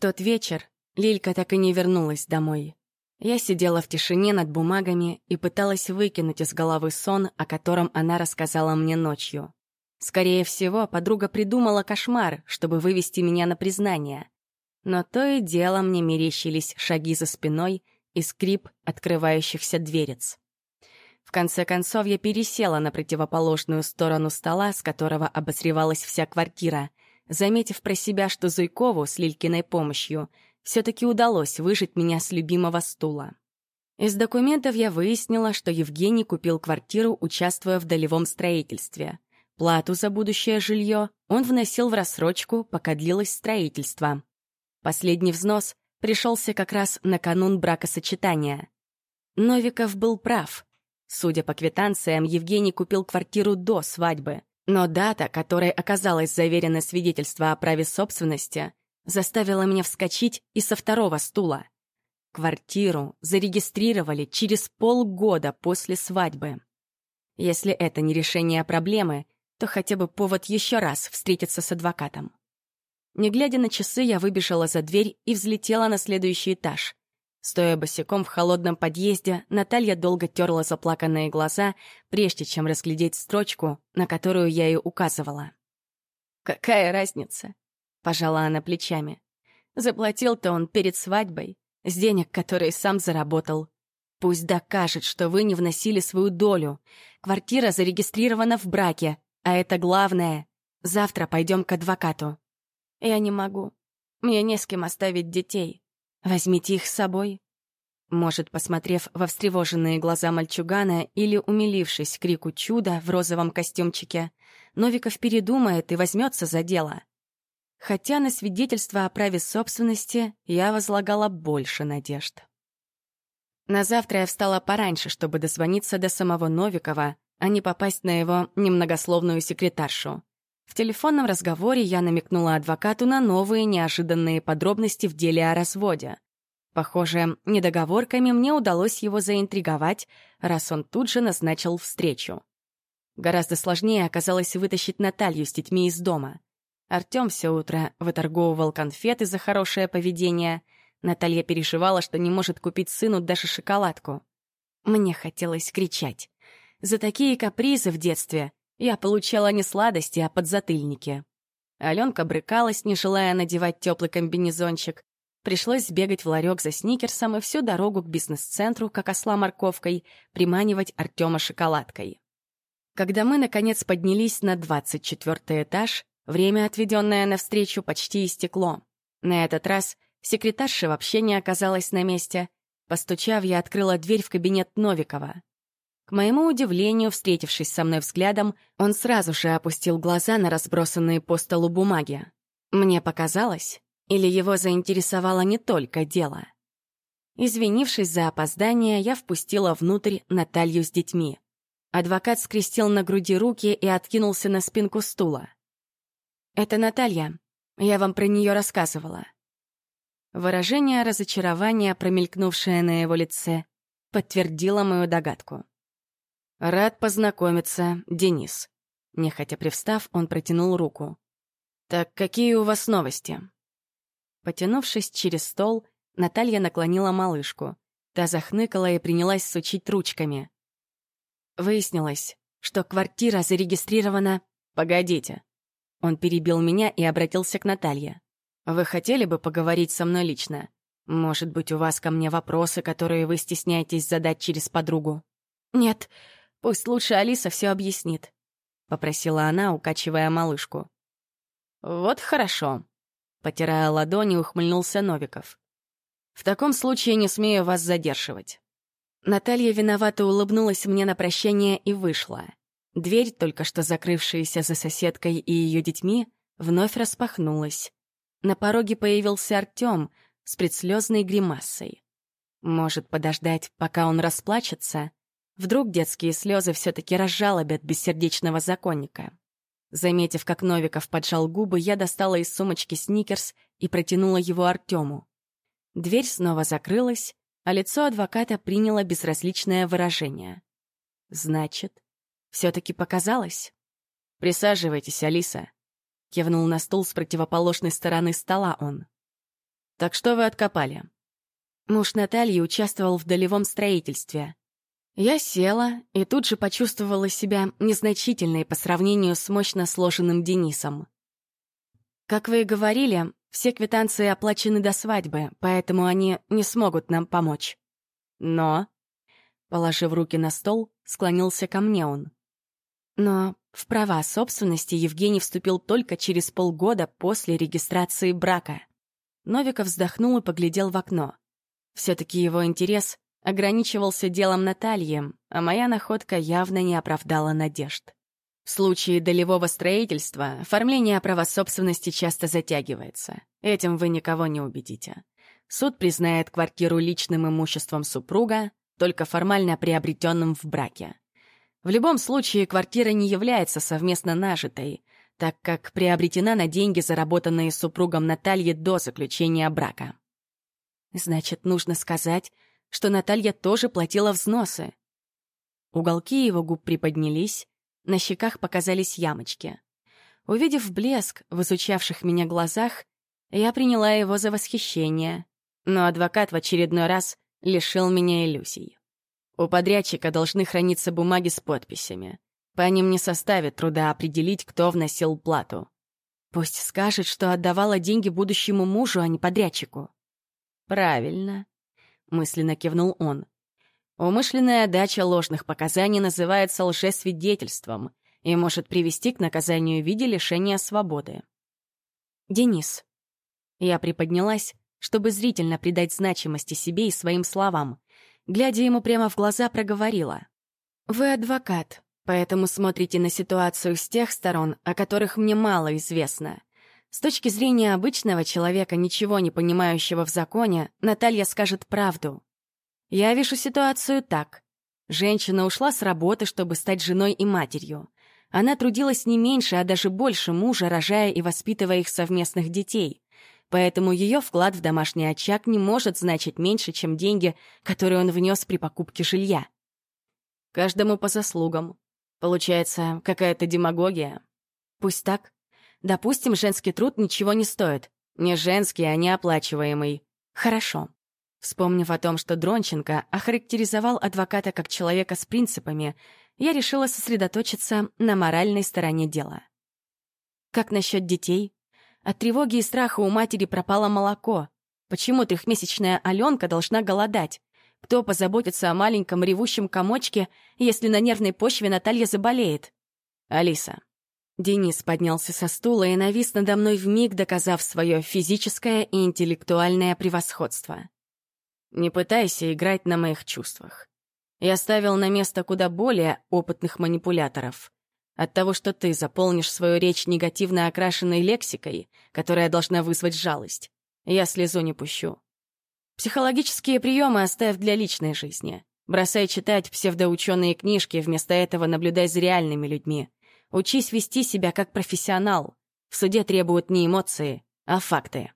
Тот вечер Лилька так и не вернулась домой. Я сидела в тишине над бумагами и пыталась выкинуть из головы сон, о котором она рассказала мне ночью. Скорее всего, подруга придумала кошмар, чтобы вывести меня на признание. Но то и дело мне мерещились шаги за спиной и скрип открывающихся дверец. В конце концов, я пересела на противоположную сторону стола, с которого обосревалась вся квартира, заметив про себя, что Зуйкову с Лилькиной помощью все-таки удалось выжить меня с любимого стула. Из документов я выяснила, что Евгений купил квартиру, участвуя в долевом строительстве. Плату за будущее жилье он вносил в рассрочку, пока длилось строительство. Последний взнос пришелся как раз на канун бракосочетания. Новиков был прав. Судя по квитанциям, Евгений купил квартиру до свадьбы. Но дата, которой оказалось заверено свидетельство о праве собственности, заставила меня вскочить и со второго стула. Квартиру зарегистрировали через полгода после свадьбы. Если это не решение проблемы, то хотя бы повод еще раз встретиться с адвокатом. Не глядя на часы, я выбежала за дверь и взлетела на следующий этаж. Стоя босиком в холодном подъезде, Наталья долго терла заплаканные глаза, прежде чем разглядеть строчку, на которую я ей указывала. «Какая разница?» — пожала она плечами. «Заплатил-то он перед свадьбой, с денег, которые сам заработал. Пусть докажет, что вы не вносили свою долю. Квартира зарегистрирована в браке, а это главное. Завтра пойдем к адвокату. Я не могу. Мне не с кем оставить детей. Возьмите их с собой. Может, посмотрев во встревоженные глаза мальчугана или умилившись крику чуда в розовом костюмчике, Новиков передумает и возьмется за дело. Хотя на свидетельство о праве собственности я возлагала больше надежд. На завтра я встала пораньше, чтобы дозвониться до самого Новикова, а не попасть на его немногословную секретаршу. В телефонном разговоре я намекнула адвокату на новые неожиданные подробности в деле о разводе. Похоже, недоговорками мне удалось его заинтриговать, раз он тут же назначил встречу. Гораздо сложнее оказалось вытащить Наталью с детьми из дома. Артём все утро выторговывал конфеты за хорошее поведение. Наталья переживала, что не может купить сыну даже шоколадку. Мне хотелось кричать. За такие капризы в детстве я получала не сладости, а подзатыльники. Аленка брыкалась, не желая надевать теплый комбинезончик. Пришлось сбегать в ларек за сникерсом и всю дорогу к бизнес-центру, как осла морковкой, приманивать Артема шоколадкой. Когда мы, наконец, поднялись на 24 этаж, время, отведенное на встречу, почти истекло. На этот раз секретарша вообще не оказалась на месте. Постучав, я открыла дверь в кабинет Новикова. К моему удивлению, встретившись со мной взглядом, он сразу же опустил глаза на разбросанные по столу бумаги. Мне показалось, или его заинтересовало не только дело. Извинившись за опоздание, я впустила внутрь Наталью с детьми. Адвокат скрестил на груди руки и откинулся на спинку стула. «Это Наталья. Я вам про нее рассказывала». Выражение разочарования, промелькнувшее на его лице, подтвердило мою догадку. «Рад познакомиться, Денис». Нехотя привстав, он протянул руку. «Так какие у вас новости?» Потянувшись через стол, Наталья наклонила малышку. Та захныкала и принялась сучить ручками. Выяснилось, что квартира зарегистрирована... «Погодите». Он перебил меня и обратился к Наталье. «Вы хотели бы поговорить со мной лично? Может быть, у вас ко мне вопросы, которые вы стесняетесь задать через подругу?» «Нет, Пусть лучше Алиса все объяснит», — попросила она, укачивая малышку. «Вот хорошо», — потирая ладони, ухмыльнулся Новиков. «В таком случае не смею вас задерживать». Наталья виновато улыбнулась мне на прощание и вышла. Дверь, только что закрывшаяся за соседкой и ее детьми, вновь распахнулась. На пороге появился Артем с предслезной гримасой. Может подождать, пока он расплачется? Вдруг детские слезы все-таки разжалобят бессердечного законника. Заметив, как Новиков поджал губы, я достала из сумочки сникерс и протянула его Артему. Дверь снова закрылась, а лицо адвоката приняло безразличное выражение. «Значит, все-таки показалось?» «Присаживайтесь, Алиса», — кивнул на стул с противоположной стороны стола он. Так что вы откопали? Муж Натальи участвовал в долевом строительстве. Я села и тут же почувствовала себя незначительной по сравнению с мощно сложенным Денисом. Как вы и говорили, все квитанции оплачены до свадьбы, поэтому они не смогут нам помочь. Но, положив руки на стол, склонился ко мне он. Но в права собственности Евгений вступил только через полгода после регистрации брака. Новиков вздохнул и поглядел в окно. Все-таки его интерес ограничивался делом Натальи, а моя находка явно не оправдала надежд. В случае долевого строительства оформление права собственности часто затягивается. Этим вы никого не убедите. Суд признает квартиру личным имуществом супруга, только формально приобретенным в браке. В любом случае, квартира не является совместно нажитой, так как приобретена на деньги, заработанные супругом Натальи до заключения брака. Значит, нужно сказать, что Наталья тоже платила взносы. Уголки его губ приподнялись, на щеках показались ямочки. Увидев блеск в изучавших меня глазах, я приняла его за восхищение, но адвокат в очередной раз лишил меня иллюзий. У подрядчика должны храниться бумаги с подписями. По ним не составит труда определить, кто вносил плату. Пусть скажет, что отдавала деньги будущему мужу, а не подрядчику. «Правильно», — мысленно кивнул он. «Умышленная дача ложных показаний называется лжесвидетельством и может привести к наказанию в виде лишения свободы». «Денис». Я приподнялась, чтобы зрительно придать значимости себе и своим словам. Глядя ему прямо в глаза, проговорила. «Вы адвокат, поэтому смотрите на ситуацию с тех сторон, о которых мне мало известно. С точки зрения обычного человека, ничего не понимающего в законе, Наталья скажет правду. Я вижу ситуацию так. Женщина ушла с работы, чтобы стать женой и матерью. Она трудилась не меньше, а даже больше мужа, рожая и воспитывая их совместных детей. Поэтому ее вклад в домашний очаг не может значить меньше, чем деньги, которые он внес при покупке жилья. Каждому по заслугам. Получается, какая-то демагогия. Пусть так. Допустим, женский труд ничего не стоит. Не женский, а неоплачиваемый. Хорошо. Вспомнив о том, что Дронченко охарактеризовал адвоката как человека с принципами, я решила сосредоточиться на моральной стороне дела. Как насчет детей? От тревоги и страха у матери пропало молоко. Почему трехмесячная Аленка должна голодать? Кто позаботится о маленьком ревущем комочке, если на нервной почве Наталья заболеет? Алиса, Денис поднялся со стула и навис надо мной вмиг, доказав свое физическое и интеллектуальное превосходство. «Не пытайся играть на моих чувствах. Я ставил на место куда более опытных манипуляторов. От того, что ты заполнишь свою речь негативно окрашенной лексикой, которая должна вызвать жалость, я слезу не пущу. Психологические приемы оставь для личной жизни. Бросай читать псевдоученые книжки, вместо этого наблюдай за реальными людьми. Учись вести себя как профессионал. В суде требуют не эмоции, а факты.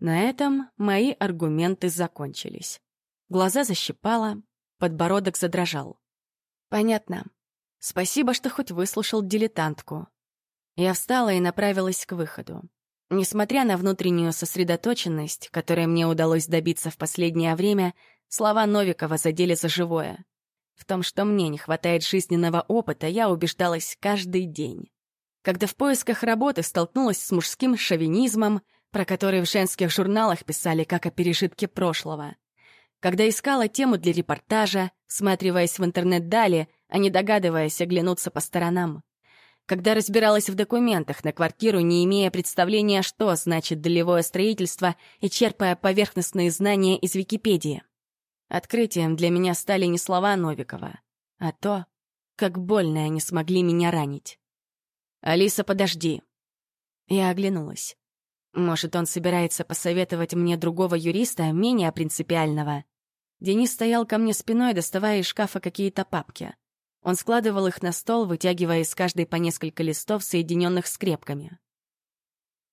На этом мои аргументы закончились. Глаза защипало, подбородок задрожал. Понятно. Спасибо, что хоть выслушал дилетантку. Я встала и направилась к выходу. Несмотря на внутреннюю сосредоточенность, которой мне удалось добиться в последнее время, слова Новикова задели за живое. В том, что мне не хватает жизненного опыта, я убеждалась каждый день. Когда в поисках работы столкнулась с мужским шовинизмом, про который в женских журналах писали как о пережитке прошлого. Когда искала тему для репортажа, сматриваясь в интернет дали, а не догадываясь оглянуться по сторонам. Когда разбиралась в документах на квартиру, не имея представления, что значит долевое строительство и черпая поверхностные знания из Википедии. Открытием для меня стали не слова Новикова, а то, как больно они смогли меня ранить. «Алиса, подожди!» Я оглянулась. Может, он собирается посоветовать мне другого юриста, менее принципиального? Денис стоял ко мне спиной, доставая из шкафа какие-то папки. Он складывал их на стол, вытягивая из каждой по несколько листов, соединенных скрепками.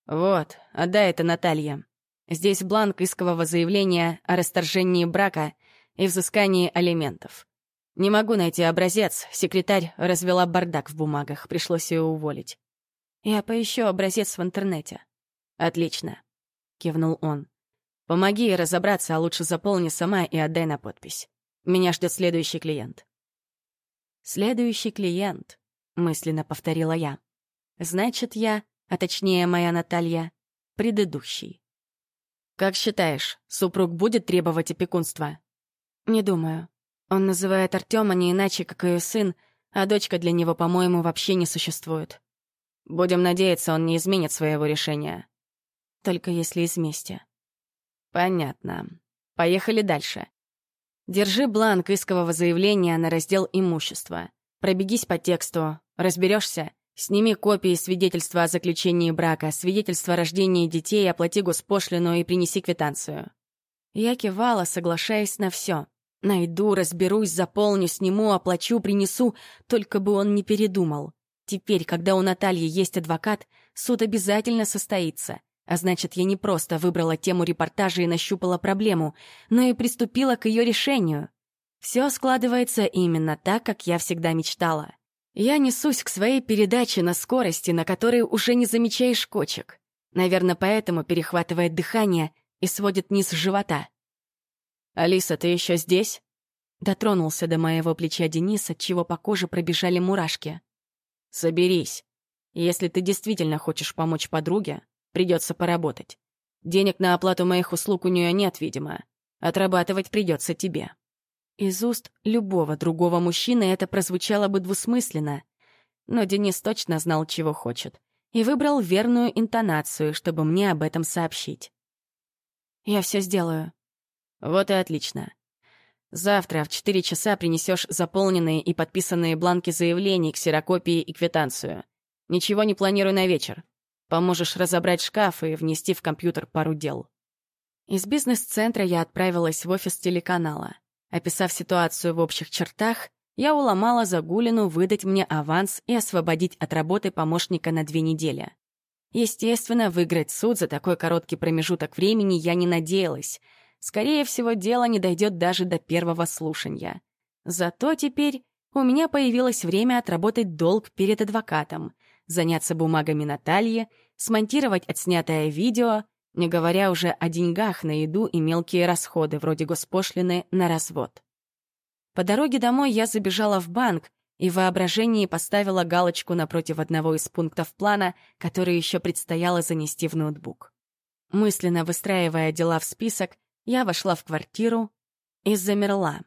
«Вот, отдай это Наталье. Здесь бланк искового заявления о расторжении брака и взыскании алиментов. Не могу найти образец, секретарь развела бардак в бумагах, пришлось ее уволить. Я поищу образец в интернете. Отлично, кивнул он. Помоги ей разобраться, а лучше заполни сама и отдай на подпись. Меня ждет следующий клиент». «Следующий клиент», — мысленно повторила я. «Значит, я, а точнее моя Наталья, предыдущий». «Как считаешь, супруг будет требовать опекунства?» «Не думаю. Он называет Артема не иначе, как ее сын, а дочка для него, по-моему, вообще не существует. Будем надеяться, он не изменит своего решения. Только если из мести. Понятно. Поехали дальше. Держи бланк искового заявления на раздел имущества. Пробегись по тексту, разберешься. Сними копии свидетельства о заключении брака, свидетельство о рождении детей, оплати госпошлину и принеси квитанцию. Я кивала, соглашаясь на все. Найду, разберусь, заполню, сниму, оплачу, принесу, только бы он не передумал. Теперь, когда у Натальи есть адвокат, суд обязательно состоится. А значит, я не просто выбрала тему репортажа и нащупала проблему, но и приступила к ее решению. Все складывается именно так, как я всегда мечтала. Я несусь к своей передаче на скорости, на которой уже не замечаешь кочек. Наверное, поэтому перехватывает дыхание и сводит низ живота. «Алиса, ты еще здесь?» Дотронулся до моего плеча Денис, от чего по коже пробежали мурашки. «Соберись. Если ты действительно хочешь помочь подруге, придется поработать. Денег на оплату моих услуг у нее нет, видимо. Отрабатывать придется тебе». Из уст любого другого мужчины это прозвучало бы двусмысленно, но Денис точно знал, чего хочет, и выбрал верную интонацию, чтобы мне об этом сообщить. «Я все сделаю», вот и отлично. Завтра в 4 часа принесешь заполненные и подписанные бланки заявлений, ксерокопии и квитанцию. Ничего не планируй на вечер. Поможешь разобрать шкаф и внести в компьютер пару дел. Из бизнес-центра я отправилась в офис телеканала. Описав ситуацию в общих чертах, я уломала Загулину выдать мне аванс и освободить от работы помощника на две недели. Естественно, выиграть суд за такой короткий промежуток времени я не надеялась — Скорее всего, дело не дойдет даже до первого слушания. Зато теперь у меня появилось время отработать долг перед адвокатом, заняться бумагами Натальи, смонтировать отснятое видео, не говоря уже о деньгах на еду и мелкие расходы, вроде госпошлины на развод. По дороге домой я забежала в банк и в воображении поставила галочку напротив одного из пунктов плана, который еще предстояло занести в ноутбук. Мысленно выстраивая дела в список, я вошла в квартиру и замерла.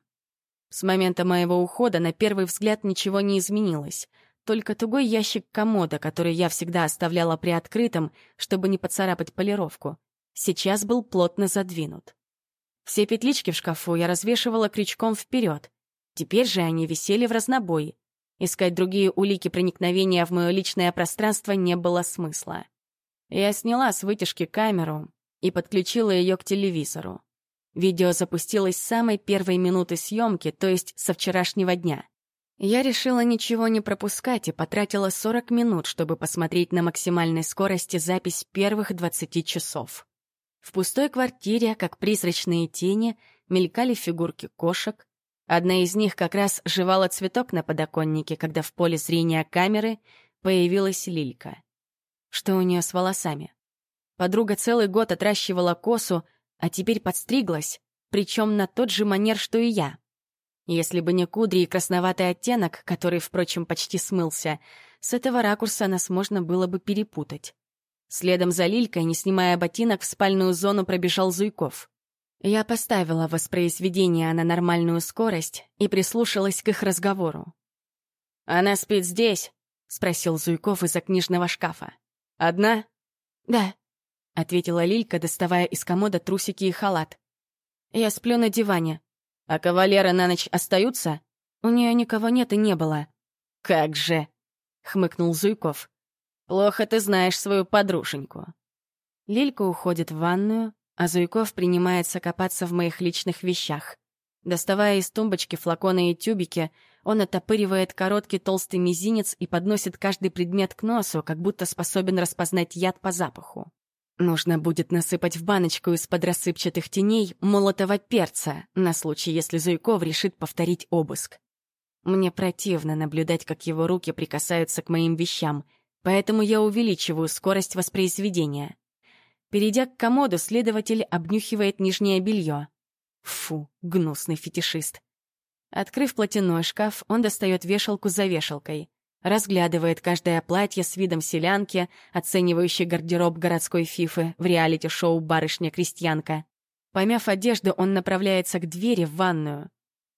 С момента моего ухода на первый взгляд ничего не изменилось. Только тугой ящик комода, который я всегда оставляла приоткрытым, чтобы не поцарапать полировку, сейчас был плотно задвинут. Все петлички в шкафу я развешивала крючком вперед. Теперь же они висели в разнобой. Искать другие улики проникновения в мое личное пространство не было смысла. Я сняла с вытяжки камеру и подключила ее к телевизору. Видео запустилось с самой первой минуты съемки, то есть со вчерашнего дня. Я решила ничего не пропускать и потратила 40 минут, чтобы посмотреть на максимальной скорости запись первых 20 часов. В пустой квартире, как призрачные тени, мелькали фигурки кошек. Одна из них как раз жевала цветок на подоконнике, когда в поле зрения камеры появилась Лилька. Что у нее с волосами? Подруга целый год отращивала косу, а теперь подстриглась, причем на тот же манер, что и я. Если бы не кудри и красноватый оттенок, который, впрочем, почти смылся, с этого ракурса нас можно было бы перепутать. Следом за Лилькой, не снимая ботинок, в спальную зону пробежал Зуйков. Я поставила воспроизведение на нормальную скорость и прислушалась к их разговору. «Она спит здесь?» — спросил Зуйков из-за книжного шкафа. «Одна?» «Да», — ответила Лилька, доставая из комода трусики и халат. «Я сплю на диване». «А кавалеры на ночь остаются?» «У нее никого нет и не было». «Как же!» — хмыкнул Зуйков. «Плохо ты знаешь свою подруженьку». Лилька уходит в ванную, а Зуйков принимается копаться в моих личных вещах. Доставая из тумбочки флаконы и тюбики, он отопыривает короткий толстый мизинец и подносит каждый предмет к носу, как будто способен распознать яд по запаху. Нужно будет насыпать в баночку из-под рассыпчатых теней молотого перца на случай, если Зуйков решит повторить обыск. Мне противно наблюдать, как его руки прикасаются к моим вещам, поэтому я увеличиваю скорость воспроизведения. Перейдя к комоду, следователь обнюхивает нижнее белье. Фу, гнусный фетишист. Открыв платяной шкаф, он достает вешалку за вешалкой. Разглядывает каждое платье с видом селянки, оценивающей гардероб городской фифы в реалити-шоу «Барышня-крестьянка». Помяв одежду, он направляется к двери в ванную.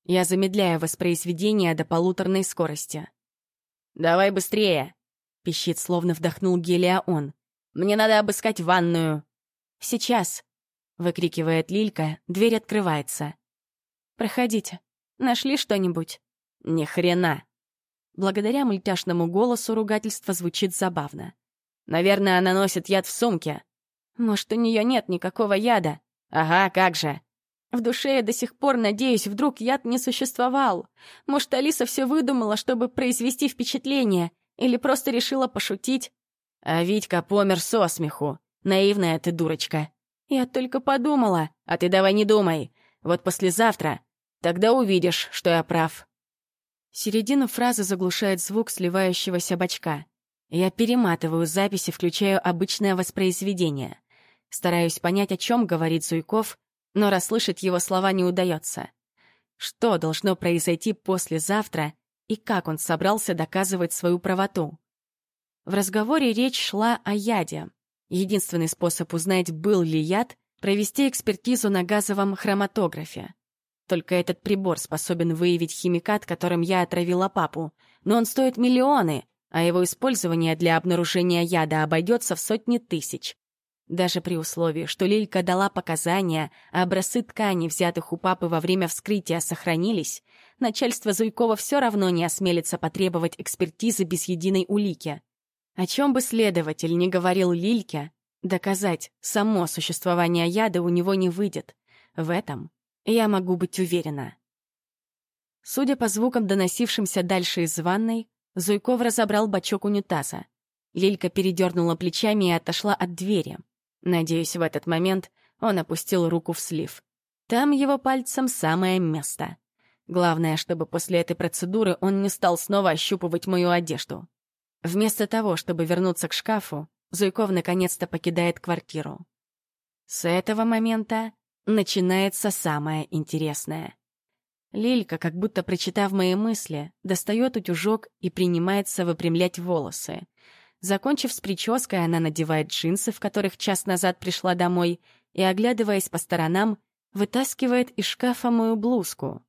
Я замедляю воспроизведение до полуторной скорости. «Давай быстрее!» — пищит, словно вдохнул гелия он. «Мне надо обыскать ванную!» «Сейчас!» — выкрикивает Лилька, дверь открывается. «Проходите. Нашли что-нибудь?» «Ни хрена!» Благодаря мультяшному голосу ругательство звучит забавно. «Наверное, она носит яд в сумке». «Может, у нее нет никакого яда?» «Ага, как же!» В душе я до сих пор надеюсь, вдруг яд не существовал. Может, Алиса все выдумала, чтобы произвести впечатление, или просто решила пошутить. А Витька помер со смеху. Наивная ты дурочка. Я только подумала, а ты давай не думай. Вот послезавтра. Тогда увидишь, что я прав. Середину фразы заглушает звук сливающегося бачка. Я перематываю записи, включаю обычное воспроизведение. Стараюсь понять, о чем говорит Зуйков, но расслышать его слова не удается. Что должно произойти послезавтра и как он собрался доказывать свою правоту? В разговоре речь шла о яде. Единственный способ узнать, был ли яд — провести экспертизу на газовом хроматографе. Только этот прибор способен выявить химикат, которым я отравила папу. Но он стоит миллионы, а его использование для обнаружения яда обойдется в сотни тысяч. Даже при условии, что Лилька дала показания, а образцы ткани, взятых у папы во время вскрытия, сохранились, начальство Зуйкова все равно не осмелится потребовать экспертизы без единой улики. О чем бы следователь не говорил Лильке, доказать само существование яда у него не выйдет. В этом я могу быть уверена. Судя по звукам, доносившимся дальше из ванной, Зуйков разобрал бачок унитаза. Лилька передернула плечами и отошла от двери. Надеюсь, в этот момент он опустил руку в слив. Там его пальцем самое место. Главное, чтобы после этой процедуры он не стал снова ощупывать мою одежду. Вместо того, чтобы вернуться к шкафу, Зуйков наконец-то покидает квартиру. С этого момента начинается самое интересное. Лилька, как будто прочитав мои мысли, достает утюжок и принимается выпрямлять волосы. Закончив с прической, она надевает джинсы, в которых час назад пришла домой, и, оглядываясь по сторонам, вытаскивает из шкафа мою блузку.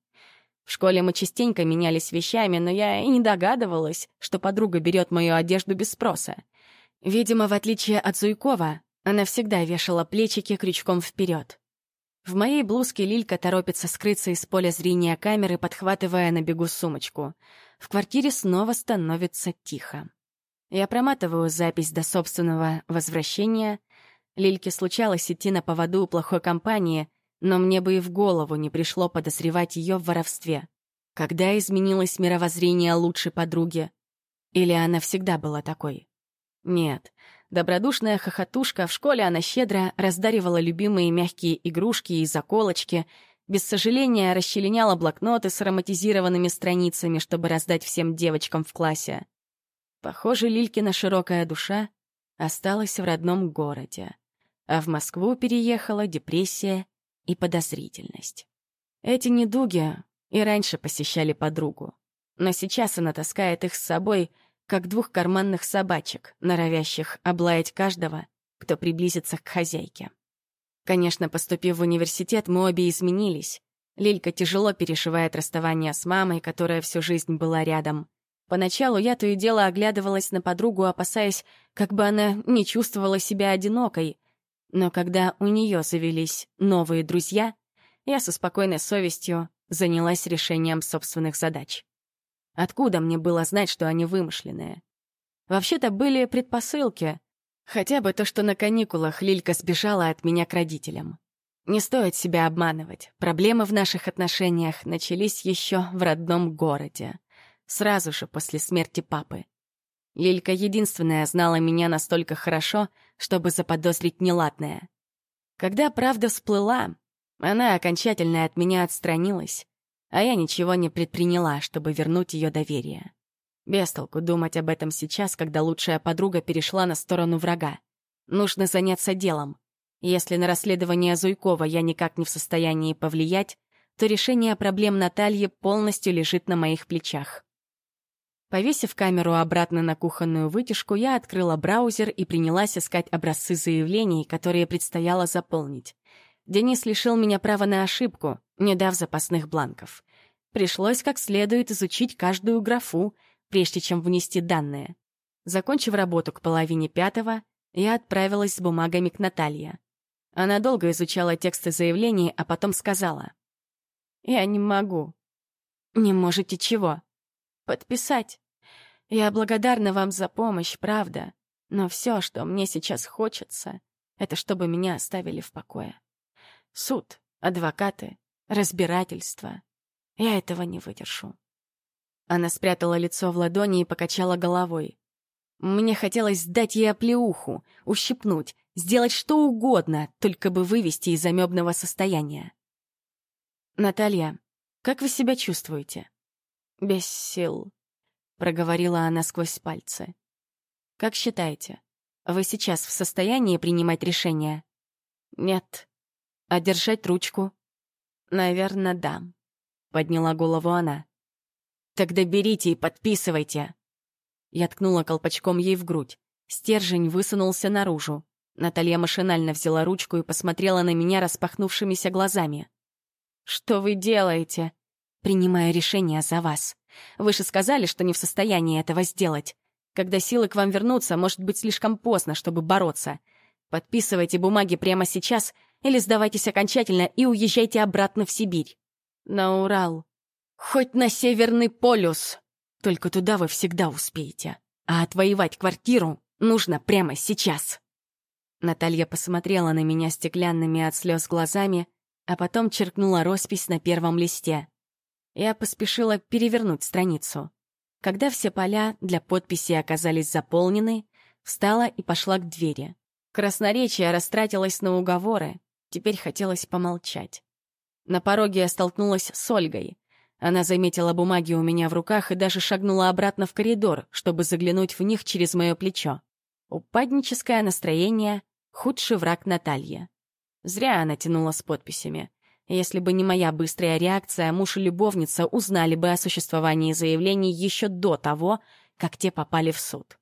В школе мы частенько менялись вещами, но я и не догадывалась, что подруга берет мою одежду без спроса. Видимо, в отличие от Зуйкова, она всегда вешала плечики крючком вперед. В моей блузке Лилька торопится скрыться из поля зрения камеры, подхватывая на бегу сумочку. В квартире снова становится тихо. Я проматываю запись до собственного возвращения. Лильке случалось идти на поводу у плохой компании, но мне бы и в голову не пришло подозревать ее в воровстве. Когда изменилось мировоззрение лучшей подруги? Или она всегда была такой? Нет, добродушная хохотушка, в школе она щедро раздаривала любимые мягкие игрушки и заколочки, без сожаления расчленяла блокноты с ароматизированными страницами, чтобы раздать всем девочкам в классе. Похоже, Лилькина широкая душа осталась в родном городе, а в Москву переехала депрессия и подозрительность. Эти недуги и раньше посещали подругу, но сейчас она таскает их с собой, как двух карманных собачек, норовящих облаять каждого, кто приблизится к хозяйке. Конечно, поступив в университет, мы обе изменились. Лилька тяжело перешивает расставание с мамой, которая всю жизнь была рядом — Поначалу я то и дело оглядывалась на подругу, опасаясь, как бы она не чувствовала себя одинокой. Но когда у нее завелись новые друзья, я со спокойной совестью занялась решением собственных задач. Откуда мне было знать, что они вымышленные? Вообще-то были предпосылки. Хотя бы то, что на каникулах Лилька сбежала от меня к родителям. Не стоит себя обманывать. Проблемы в наших отношениях начались еще в родном городе сразу же после смерти папы. Лилька единственная знала меня настолько хорошо, чтобы заподозрить неладное. Когда правда всплыла, она окончательно от меня отстранилась, а я ничего не предприняла, чтобы вернуть ее доверие. Без толку думать об этом сейчас, когда лучшая подруга перешла на сторону врага. Нужно заняться делом, Если на расследование Зуйкова я никак не в состоянии повлиять, то решение проблем Натальи полностью лежит на моих плечах. Повесив камеру обратно на кухонную вытяжку, я открыла браузер и принялась искать образцы заявлений, которые предстояло заполнить. Денис лишил меня права на ошибку, не дав запасных бланков. Пришлось как следует изучить каждую графу, прежде чем внести данные. Закончив работу к половине пятого, я отправилась с бумагами к Наталье. Она долго изучала тексты заявлений, а потом сказала. «Я не могу». «Не можете чего?» «Подписать». Я благодарна вам за помощь, правда. Но все, что мне сейчас хочется, это чтобы меня оставили в покое. Суд, адвокаты, разбирательство. Я этого не выдержу. Она спрятала лицо в ладони и покачала головой. Мне хотелось дать ей оплеуху, ущипнуть, сделать что угодно, только бы вывести из амебного состояния. «Наталья, как вы себя чувствуете?» «Без сил», проговорила она сквозь пальцы. Как считаете, вы сейчас в состоянии принимать решения? Нет. А держать ручку? Наверное, да. Подняла голову она. Тогда берите и подписывайте. Я ткнула колпачком ей в грудь. Стержень высунулся наружу. Наталья машинально взяла ручку и посмотрела на меня распахнувшимися глазами. «Что вы делаете?» «Принимаю решение за вас», вы же сказали, что не в состоянии этого сделать. Когда силы к вам вернутся, может быть слишком поздно, чтобы бороться. Подписывайте бумаги прямо сейчас или сдавайтесь окончательно и уезжайте обратно в Сибирь. На Урал. Хоть на Северный полюс. Только туда вы всегда успеете. А отвоевать квартиру нужно прямо сейчас. Наталья посмотрела на меня стеклянными от слез глазами, а потом черкнула роспись на первом листе. Я поспешила перевернуть страницу. Когда все поля для подписи оказались заполнены, встала и пошла к двери. Красноречие растратилось на уговоры, теперь хотелось помолчать. На пороге я столкнулась с Ольгой. Она заметила бумаги у меня в руках и даже шагнула обратно в коридор, чтобы заглянуть в них через мое плечо. Упадническое настроение — худший враг Натальи. Зря она тянула с подписями. Если бы не моя быстрая реакция, муж и любовница узнали бы о существовании заявлений еще до того, как те попали в суд.